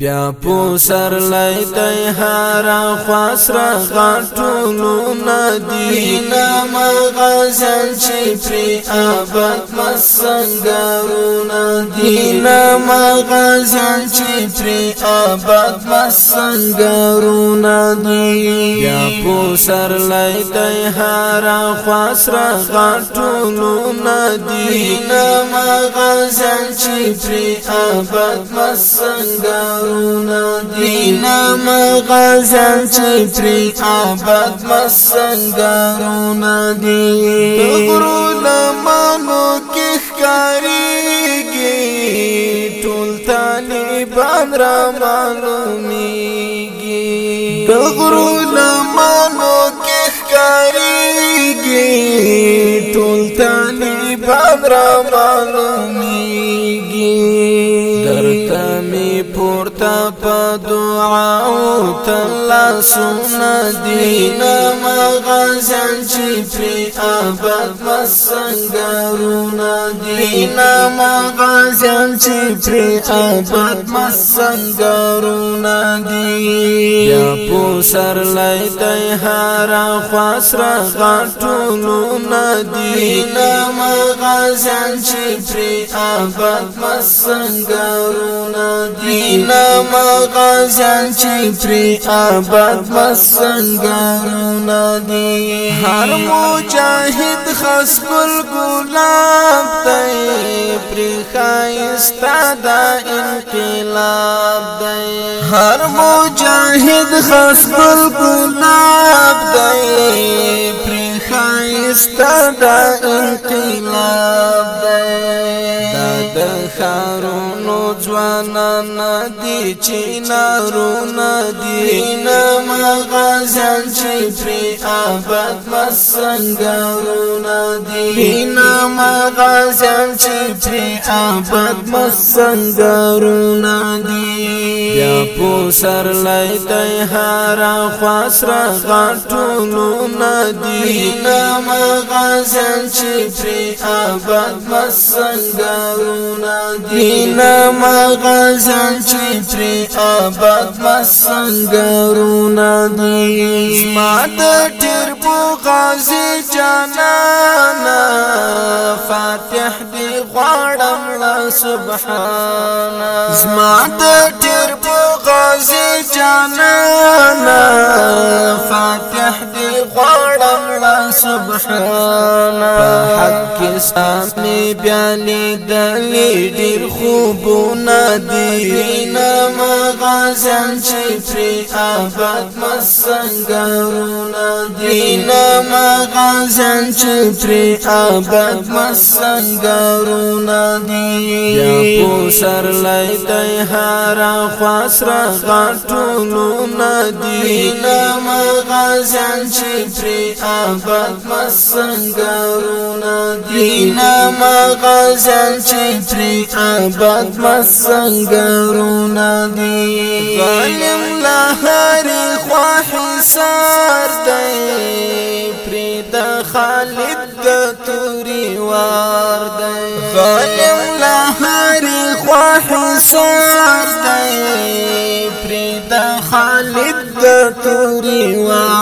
بیا په سر لای تای هارا خاصر غټونو ندی نام غزل چې پری آباد مسنګارو ندی نام غزل چې پری آباد مسنګارو ندی بیا په سر لای تای هارا خاصر غټونو ندی نام غزل چې پری آباد مسنګارو بارونا دینا مغازان چی پری آباد مسنگارونا دی تغرون مانو کخ کاریگی ٹول طالبان را معلومیگی تغرون مانو کخ کاریگی ٹول طالبان را معلومیگی دعاو تلا سونا دینا مغازان چی پری آباد مسنگارونا دینا مغازان چی پری آباد مسنگارونا دی پو سر لای تای هارا خواس را غټولو ندی نام غزان چې پری آباد مسنګارو ندی نام غزان چې پری آباد مسنګارو ندی هر مجاهد خاص ګل ګلاب تای پری خایستا دا انقلاب دی هر مجاهد خاص بل ګلاب دی پری خایستا د انقلاب دی د خارونو ځوانان دی چینارو ندی نه مغزل چې پری آباد مسنګارو ندی نه مغزل چې چې آباد مسنګرونه دي یا په سر لای ته هارا خاص را غټونو ندي نام غزل چې پر آباد مسنګرونه دي نام غزل چې پر آباد مسنګرونه دي ما د ډیر غازی جانانا فاتح دی غواړم لا سبحانا زما د ډیر په غازی جانانا فاتح دی غواړم راوړه سبحانا حق سامي بیا لیدلې ډېر خوبونه دي نه مغازن چې پر آباد مسنګرونه دي نه مغازن چې پر آباد مسنګرونه دي یا په سر لیدای هارا خاص را غټونو نه دي نه مغازن چې پر آباد مسنگارونا دینا ما غازان چې پری آباد مسنگارونا دی غالم لا هر خوا حصار دی پری د خالد د توري وار دی غالم لا هر خوا حصار دی پری د خالد د توري وار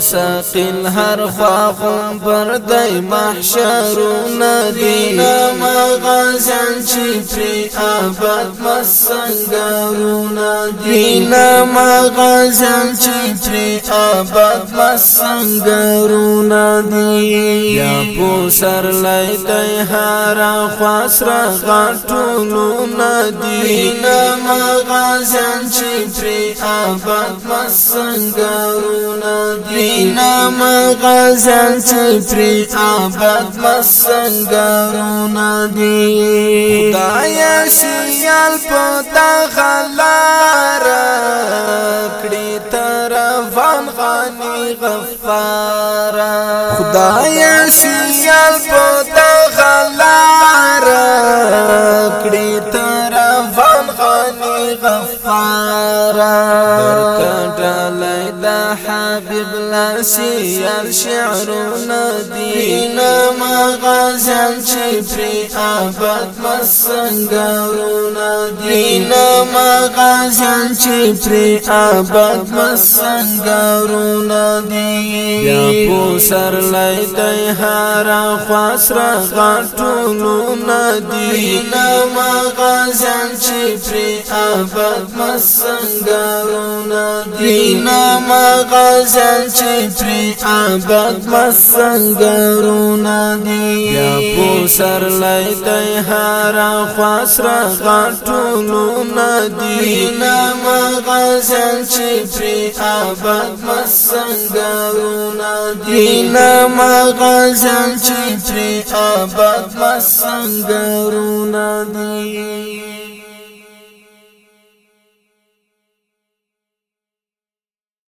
سر ساقین هر خوا خون پر دای محشرون دینا مغازان چی پری آباد مسنگارون دینا مغازان چی پری آباد مسنگارون دی یا پو سر لای دای هر خوا سر غټولون دینا مغازان چی پری آباد مسنگارون دی نام غزل سفری آباد مسنگارونا دی خدایا سیال پتا غلار کڑی طرفان غانی غفار خدایا سیال پتا غلار کڑی طرفان غانی غفار راغلی دا حبیب لاسی یار شعرونه دی نما غزل چې پری آباد مسنګارونه دی نما غزل چې پری آباد مسنګارونه دی سرلی دی هارا خواس را غاٹولو ندی ناما غازیان چی پری آباد مسنگارو ندی ناما غازیان چی پری آباد مسنگارو ندی یا پو سرلی دی هارا خواس را غاٹولو ندی ناما غازیان چی پری آباد مسنگارو ندی مدینه ما غزل چې پر آباد ما څنګه رونه دی